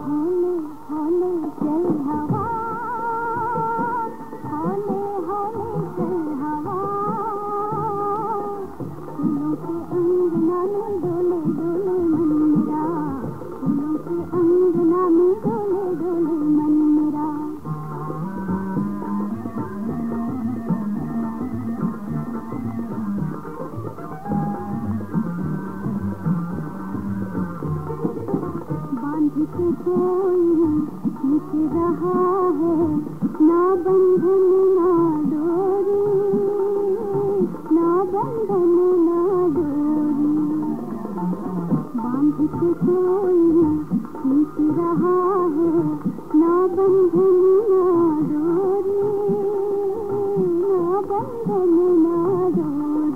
होने होने चल हवा होने चल कि कोई खींच रहा है, ना बंधन, ना डोरी। ना बंधन, ना डोरी। बाँध के कोई खींच रहा है, ना बंधन, ना डोरी। ना बंधन, ना डोरी।